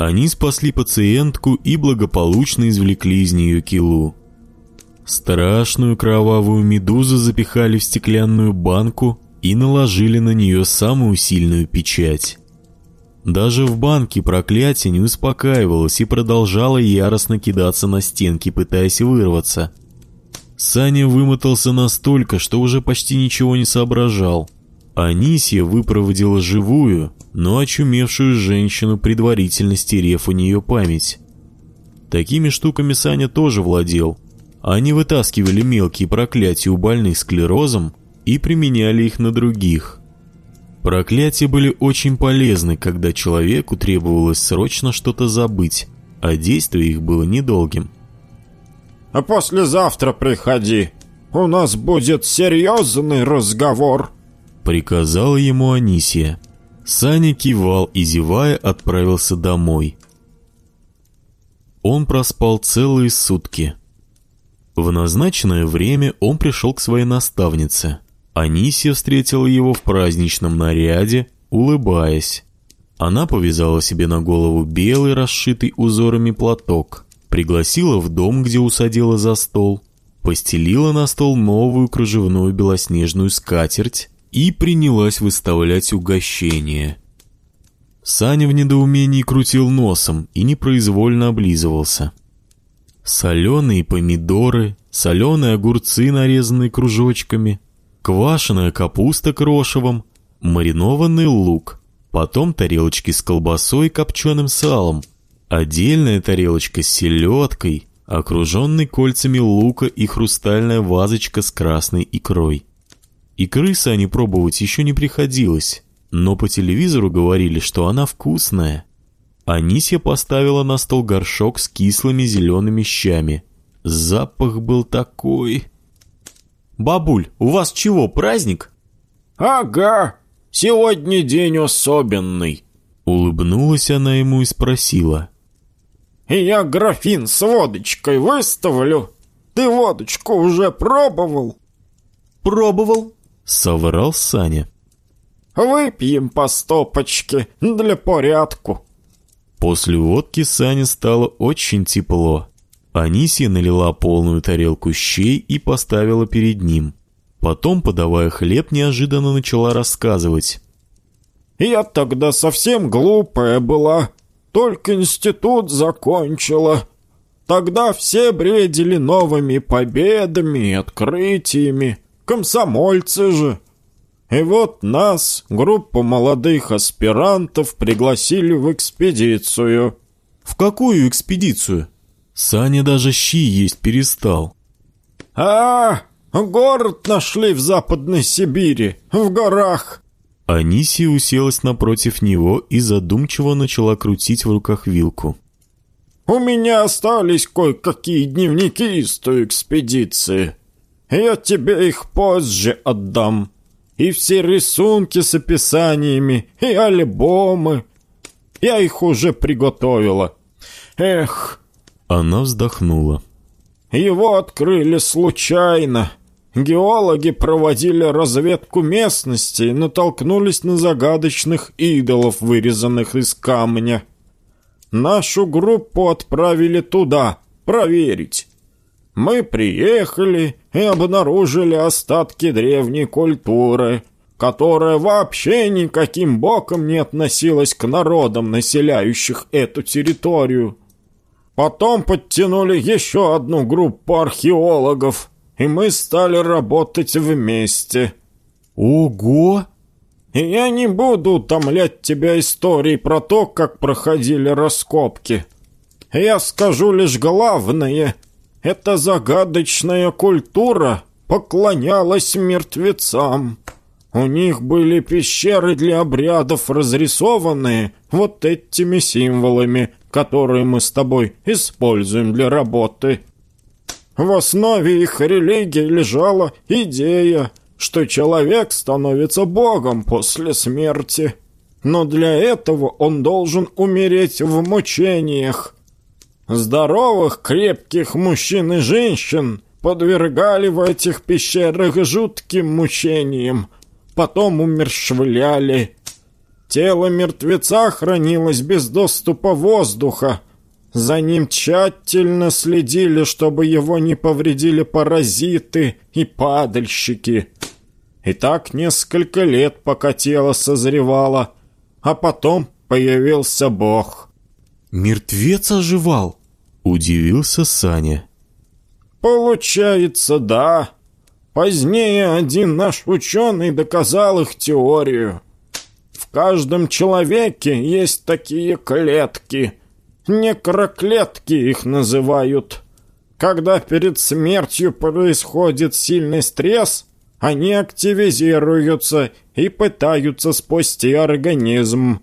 Они спасли пациентку и благополучно извлекли из нее килу. Страшную кровавую медузу запихали в стеклянную банку и наложили на нее самую сильную печать. Даже в банке проклятие не успокаивалось и продолжало яростно кидаться на стенки, пытаясь вырваться. Саня вымотался настолько, что уже почти ничего не соображал. Анисия выпроводила живую, но очумевшую женщину, предварительно стерев у нее память. Такими штуками Саня тоже владел. Они вытаскивали мелкие проклятия у больных склерозом и применяли их на других. Проклятия были очень полезны, когда человеку требовалось срочно что-то забыть, а действие их было недолгим. «А послезавтра приходи, у нас будет серьезный разговор», — приказала ему Анисия. Саня кивал и, зевая, отправился домой. Он проспал целые сутки. В назначенное время он пришел к своей наставнице — Анисия встретила его в праздничном наряде, улыбаясь. Она повязала себе на голову белый, расшитый узорами платок, пригласила в дом, где усадила за стол, постелила на стол новую кружевную белоснежную скатерть и принялась выставлять угощение. Саня в недоумении крутил носом и непроизвольно облизывался. Соленые помидоры, соленые огурцы, нарезанные кружочками — квашеная капуста крошевом, маринованный лук, потом тарелочки с колбасой и копченым салом, отдельная тарелочка с селедкой, окруженный кольцами лука и хрустальная вазочка с красной икрой. Икры Сане пробовать еще не приходилось, но по телевизору говорили, что она вкусная. Анисья поставила на стол горшок с кислыми зелеными щами. Запах был такой... «Бабуль, у вас чего, праздник?» «Ага, сегодня день особенный», — улыбнулась она ему и спросила. «Я графин с водочкой выставлю. Ты водочку уже пробовал?» «Пробовал», — соврал Саня. «Выпьем по стопочке для порядку». После водки Сане стало очень тепло. Анисия налила полную тарелку щей и поставила перед ним. Потом, подавая хлеб, неожиданно начала рассказывать. «Я тогда совсем глупая была, только институт закончила. Тогда все бредили новыми победами и открытиями, комсомольцы же. И вот нас, группу молодых аспирантов, пригласили в экспедицию». «В какую экспедицию?» Саня даже щи есть перестал. а, город нашли в Западной Сибири, в горах!» Анисия уселась напротив него и задумчиво начала крутить в руках вилку. «У меня остались кое-какие дневники из той экспедиции. Я тебе их позже отдам. И все рисунки с описаниями, и альбомы. Я их уже приготовила. Эх, она вздохнула. «Его открыли случайно. Геологи проводили разведку местности и натолкнулись на загадочных идолов, вырезанных из камня. Нашу группу отправили туда, проверить. Мы приехали и обнаружили остатки древней культуры, которая вообще никаким боком не относилась к народам, населяющих эту территорию. Потом подтянули еще одну группу археологов, и мы стали работать вместе. Ого! И я не буду утомлять тебя историей про то, как проходили раскопки. Я скажу лишь главное. Эта загадочная культура поклонялась мертвецам. У них были пещеры для обрядов, разрисованные вот этими символами, которые мы с тобой используем для работы. В основе их религии лежала идея, что человек становится богом после смерти. Но для этого он должен умереть в мучениях. Здоровых, крепких мужчин и женщин подвергали в этих пещерах жутким мучениям, потом умершвляли. Тело мертвеца хранилось без доступа воздуха. За ним тщательно следили, чтобы его не повредили паразиты и падальщики. И так несколько лет, пока тело созревало, а потом появился Бог. «Мертвец оживал?» — удивился Саня. «Получается, да. Позднее один наш ученый доказал их теорию. В каждом человеке есть такие клетки. Некроклетки их называют. Когда перед смертью происходит сильный стресс, они активизируются и пытаются спасти организм.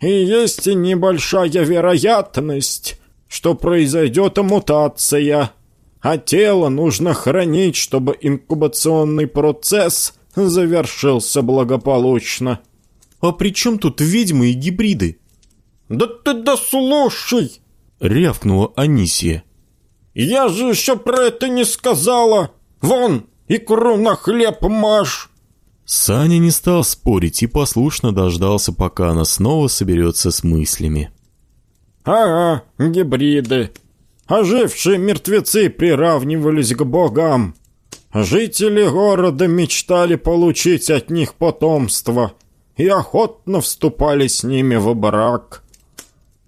И есть небольшая вероятность, что произойдет мутация, а тело нужно хранить, чтобы инкубационный процесс завершился благополучно. «А при чем тут ведьмы и гибриды?» «Да ты дослушай!» — рявкнула Анисия. «Я же еще про это не сказала! Вон, икру на хлеб маш!» Саня не стал спорить и послушно дождался, пока она снова соберется с мыслями. «Ага, гибриды. Ожившие мертвецы приравнивались к богам. Жители города мечтали получить от них потомство и охотно вступали с ними в брак.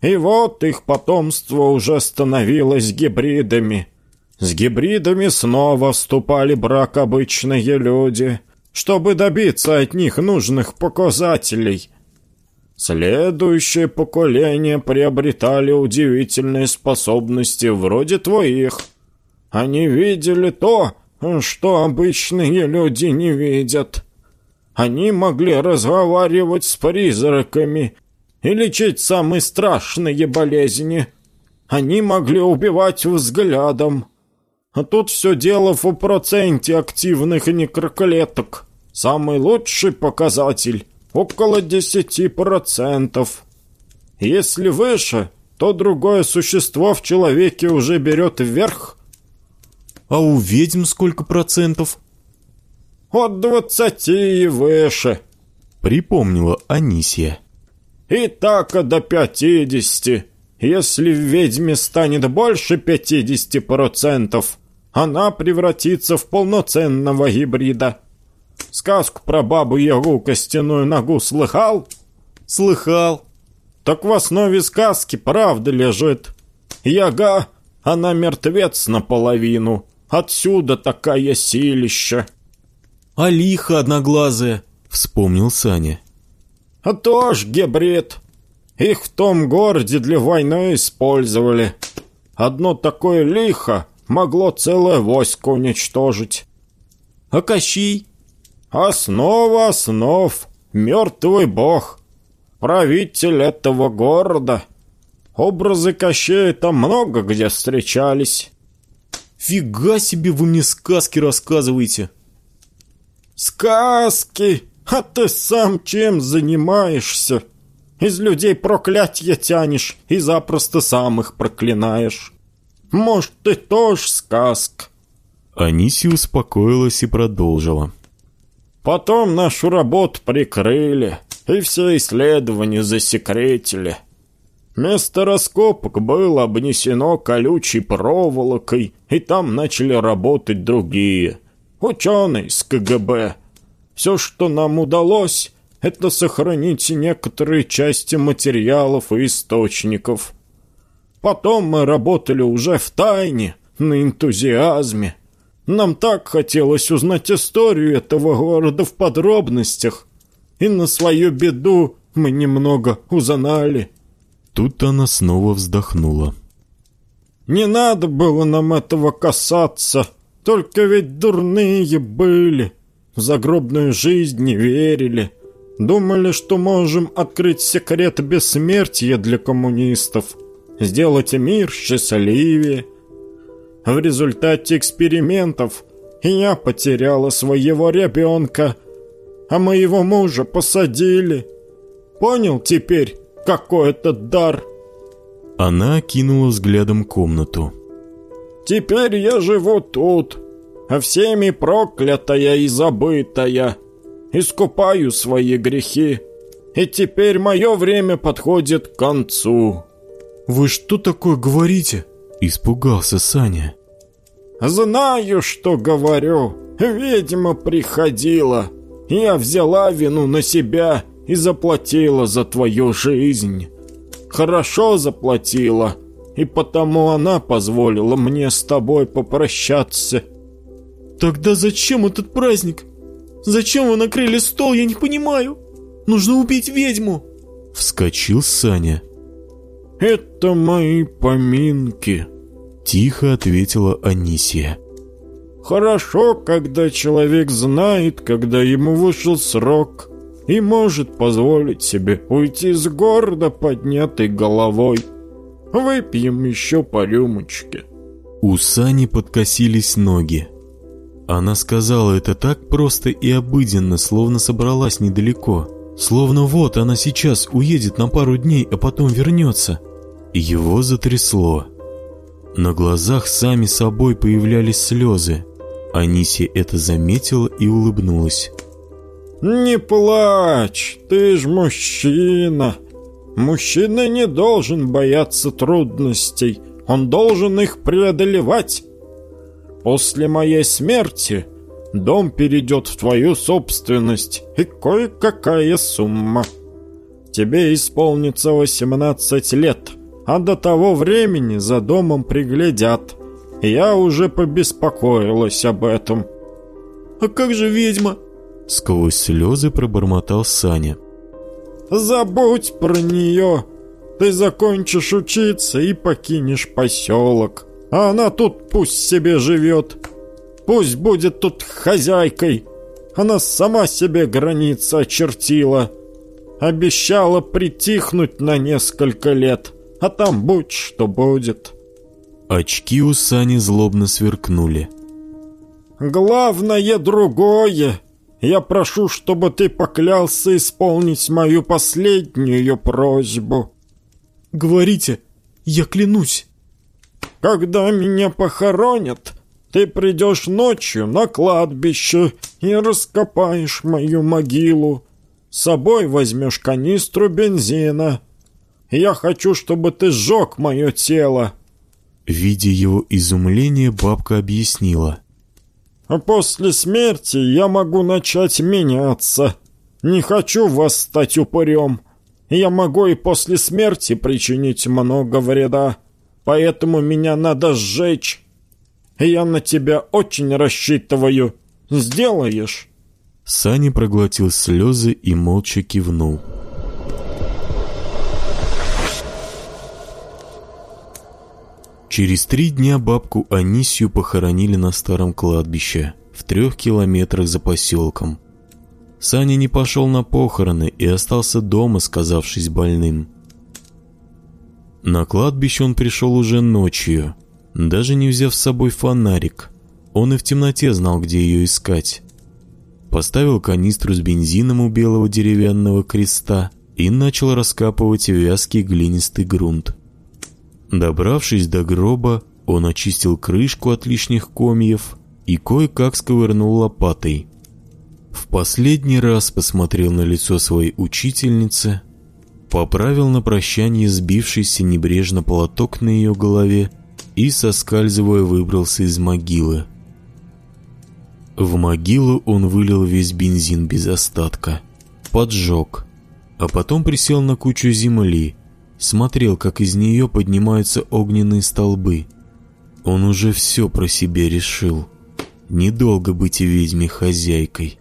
И вот их потомство уже становилось гибридами. С гибридами снова вступали брак обычные люди, чтобы добиться от них нужных показателей. Следующее поколение приобретали удивительные способности вроде твоих. Они видели то, что обычные люди не видят. Они могли разговаривать с призраками и лечить самые страшные болезни. Они могли убивать взглядом. А тут все дело в проценте активных некроклеток. Самый лучший показатель – около 10%. Если выше, то другое существо в человеке уже берет вверх. А у ведьм сколько процентов? От двадцати и выше. Припомнила Анисия. И так до пятидесяти. Если в ведьме станет больше пятидесяти процентов, она превратится в полноценного гибрида. Сказку про бабу-ягу костяную ногу слыхал? Слыхал. Так в основе сказки правда лежит. Яга, она мертвец наполовину. Отсюда такая силища. А лихо одноглазая, вспомнил Саня. А тоже гибрид. Их в том городе для войны использовали. Одно такое лихо могло целое войско уничтожить. А Кощей? Основа основ. Мертвый бог. Правитель этого города. Образы Кощея там много где встречались. Фига себе вы мне сказки рассказываете. Сказки? А ты сам чем занимаешься? Из людей проклятья тянешь и запросто сам их проклинаешь. Может, ты тоже сказка?» Аниси успокоилась и продолжила. «Потом нашу работу прикрыли, и все исследования засекретили. Место раскопок было обнесено колючей проволокой, и там начали работать другие. Ученые с КГБ. Все, что нам удалось, это сохранить некоторые части материалов и источников. Потом мы работали уже в тайне, на энтузиазме. Нам так хотелось узнать историю этого города в подробностях. И на свою беду мы немного узнали. Тут она снова вздохнула. Не надо было нам этого касаться. Только ведь дурные были. В загробную жизнь не верили. Думали, что можем открыть секрет бессмертия для коммунистов сделать мир счастливее. В результате экспериментов я потеряла своего ребенка, а моего мужа посадили. Понял теперь, какой это дар?» Она кинула взглядом комнату. «Теперь я живу тут, а всеми проклятая и забытая. Искупаю свои грехи. И теперь мое время подходит к концу». «Вы что такое говорите?» Испугался Саня. «Знаю, что говорю. Ведьма приходила. Я взяла вину на себя и заплатила за твою жизнь. Хорошо заплатила, и потому она позволила мне с тобой попрощаться». «Тогда зачем этот праздник? Зачем вы накрыли стол, я не понимаю. Нужно убить ведьму!» Вскочил Саня. «Это мои поминки», — тихо ответила Анисия. «Хорошо, когда человек знает, когда ему вышел срок, и может позволить себе уйти с гордо поднятой головой. Выпьем еще по рюмочке». У Сани подкосились ноги. Она сказала это так просто и обыденно, словно собралась недалеко. Словно вот она сейчас уедет на пару дней, а потом вернется. Его затрясло. На глазах сами собой появлялись слезы. Анисия это заметила и улыбнулась. «Не плачь, ты ж мужчина. Мужчина не должен бояться трудностей, он должен их преодолевать. После моей смерти дом перейдет в твою собственность и кое-какая сумма. Тебе исполнится 18 лет, а до того времени за домом приглядят. Я уже побеспокоилась об этом. «А как же ведьма?» Сквозь слезы пробормотал Саня. «Забудь про нее. Ты закончишь учиться и покинешь поселок. А она тут пусть себе живет. Пусть будет тут хозяйкой. Она сама себе границы очертила. Обещала притихнуть на несколько лет, а там будь что будет». Очки у Сани злобно сверкнули. «Главное другое. Я прошу, чтобы ты поклялся исполнить мою последнюю просьбу». «Говорите, я клянусь». Когда меня похоронят, ты придешь ночью на кладбище и раскопаешь мою могилу. С собой возьмешь канистру бензина. Я хочу, чтобы ты сжег мое тело». Видя его изумление, бабка объяснила. «А после смерти я могу начать меняться. Не хочу вас стать упырем. Я могу и после смерти причинить много вреда поэтому меня надо сжечь. Я на тебя очень рассчитываю. Сделаешь?» Сани проглотил слезы и молча кивнул. Через три дня бабку Анисию похоронили на старом кладбище, в трех километрах за поселком. Саня не пошел на похороны и остался дома, сказавшись больным. На кладбище он пришел уже ночью, даже не взяв с собой фонарик. Он и в темноте знал, где ее искать. Поставил канистру с бензином у белого деревянного креста и начал раскапывать вязкий глинистый грунт. Добравшись до гроба, он очистил крышку от лишних комьев и кое-как сковырнул лопатой. В последний раз посмотрел на лицо своей учительницы – поправил на прощание сбившийся небрежно полоток на ее голове и, соскальзывая, выбрался из могилы. В могилу он вылил весь бензин без остатка, поджег, а потом присел на кучу земли, смотрел, как из нее поднимаются огненные столбы. Он уже все про себя решил. Недолго быть ведьме хозяйкой.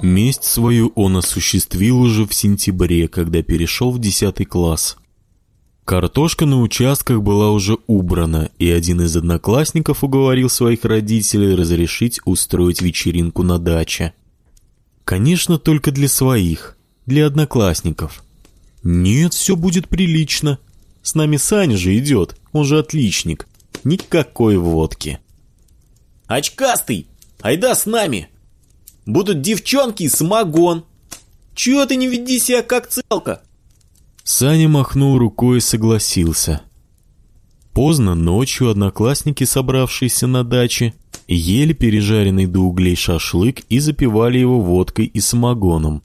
Месть свою он осуществил уже в сентябре, когда перешел в 10 класс. Картошка на участках была уже убрана, и один из одноклассников уговорил своих родителей разрешить устроить вечеринку на даче. Конечно, только для своих, для одноклассников. Нет, все будет прилично. С нами Саня же идет, он же отличник. Никакой водки. «Очкастый, айда с нами!» Будут девчонки и самогон. Чего ты не веди себя как целка?» Саня махнул рукой и согласился. Поздно ночью одноклассники, собравшиеся на даче, ели пережаренный до углей шашлык и запивали его водкой и самогоном.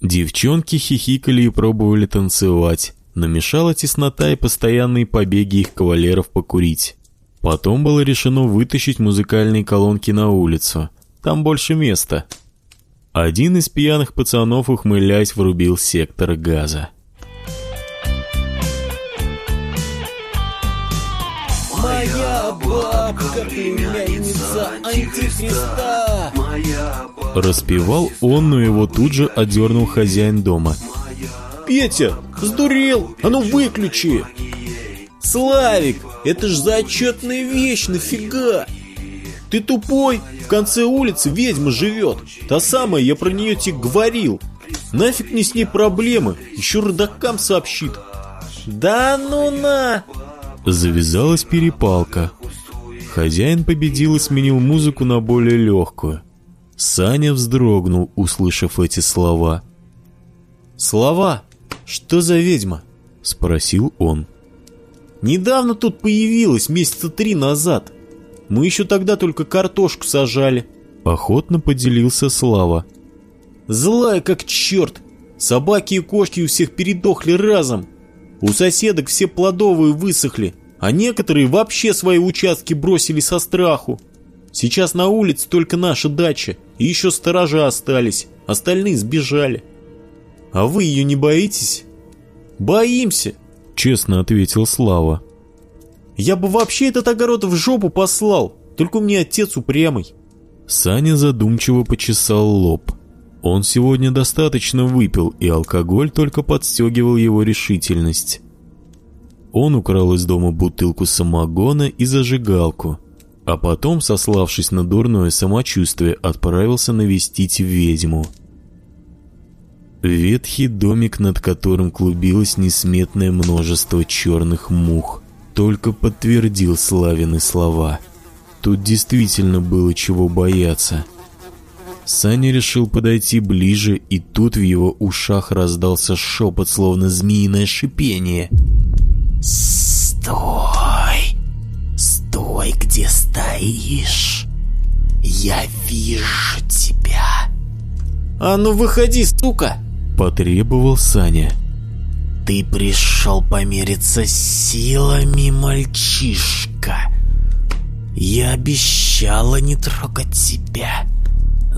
Девчонки хихикали и пробовали танцевать, намешала теснота и постоянные побеги их кавалеров покурить. Потом было решено вытащить музыкальные колонки на улицу. Там больше места. Один из пьяных пацанов, ухмыляясь, врубил сектор газа. Моя бабка племянница антихриста. Распевал он, но его тут же одернул хозяин дома. Петя, сдурел, а ну выключи. Славик, это ж зачетная вещь, нафига? Ты тупой, в конце улицы ведьма живет. Та самая, я про нее тебе говорил. Нафиг мне с ней проблемы, еще родакам сообщит. Да ну на! Завязалась перепалка. Хозяин победил и сменил музыку на более легкую. Саня вздрогнул, услышав эти слова. «Слова? Что за ведьма?» — спросил он. «Недавно тут появилась, месяца три назад. Мы еще тогда только картошку сажали». Охотно поделился Слава. «Злая как черт! Собаки и кошки у всех передохли разом. У соседок все плодовые высохли, а некоторые вообще свои участки бросили со страху. Сейчас на улице только наша дача, и еще сторожа остались, остальные сбежали. А вы ее не боитесь? Боимся, честно ответил Слава. Я бы вообще этот огород в жопу послал, только у меня отец упрямый. Саня задумчиво почесал лоб. Он сегодня достаточно выпил, и алкоголь только подстегивал его решительность. Он украл из дома бутылку самогона и зажигалку, а потом, сославшись на дурное самочувствие, отправился навестить ведьму. Ветхий домик, над которым клубилось несметное множество черных мух, только подтвердил Славины слова. Тут действительно было чего бояться – Саня решил подойти ближе, и тут в его ушах раздался шепот, словно змеиное шипение. «Стой! Стой, где стоишь! Я вижу тебя!» «А ну выходи, сука!» — потребовал Саня. «Ты пришел помериться силами, мальчишка! Я обещала не трогать тебя!»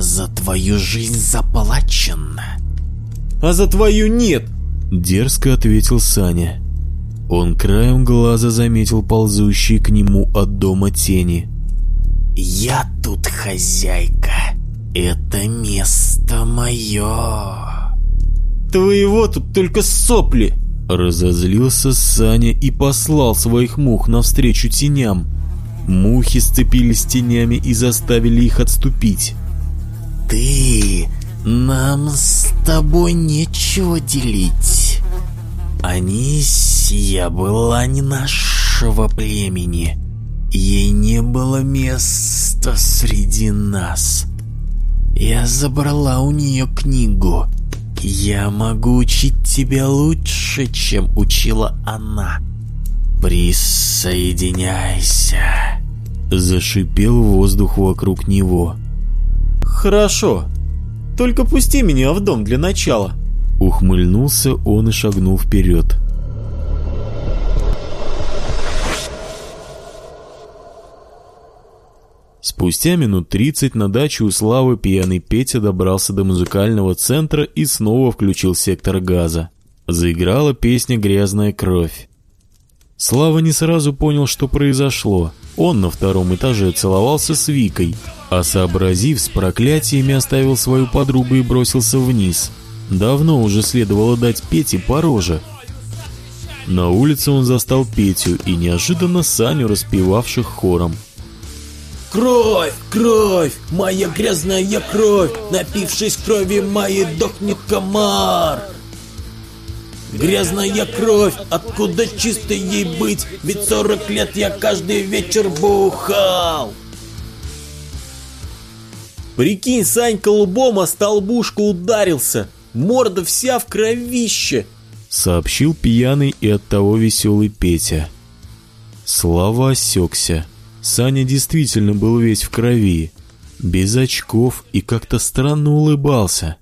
За твою жизнь заплачено. А за твою нет, дерзко ответил Саня. Он краем глаза заметил ползущие к нему от дома тени. Я тут хозяйка. Это место мое. Твоего тут только сопли. Разозлился Саня и послал своих мух навстречу теням. Мухи сцепились тенями и заставили их отступить ты, нам с тобой нечего делить. Анисия была не нашего племени. Ей не было места среди нас. Я забрала у нее книгу. Я могу учить тебя лучше, чем учила она. Присоединяйся. Зашипел воздух вокруг него. «Хорошо. Только пусти меня в дом для начала». Ухмыльнулся он и шагнул вперед. Спустя минут тридцать на даче у Славы пьяный Петя добрался до музыкального центра и снова включил сектор газа. Заиграла песня «Грязная кровь». Слава не сразу понял, что произошло. Он на втором этаже целовался с Викой, а сообразив с проклятиями, оставил свою подругу и бросился вниз. Давно уже следовало дать Пете по роже. На улице он застал Петю и неожиданно Саню, распевавших хором. «Кровь! Кровь! Моя грязная кровь! Напившись крови моей дохнет комар!» Грязная кровь, откуда чистой ей быть? Ведь сорок лет я каждый вечер бухал. Прикинь, Санька лбом о столбушку ударился. Морда вся в кровище. Сообщил пьяный и оттого веселый Петя. Слава осекся. Саня действительно был весь в крови, без очков и как-то странно улыбался.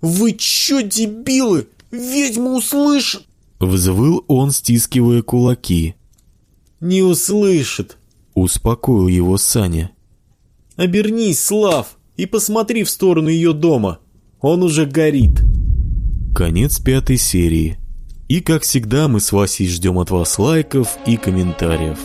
«Вы чё, дебилы? Ведьма услышит!» Взвыл он, стискивая кулаки. «Не услышит!» Успокоил его Саня. «Обернись, Слав, и посмотри в сторону ее дома. Он уже горит!» Конец пятой серии. И как всегда мы с Васей ждем от вас лайков и комментариев.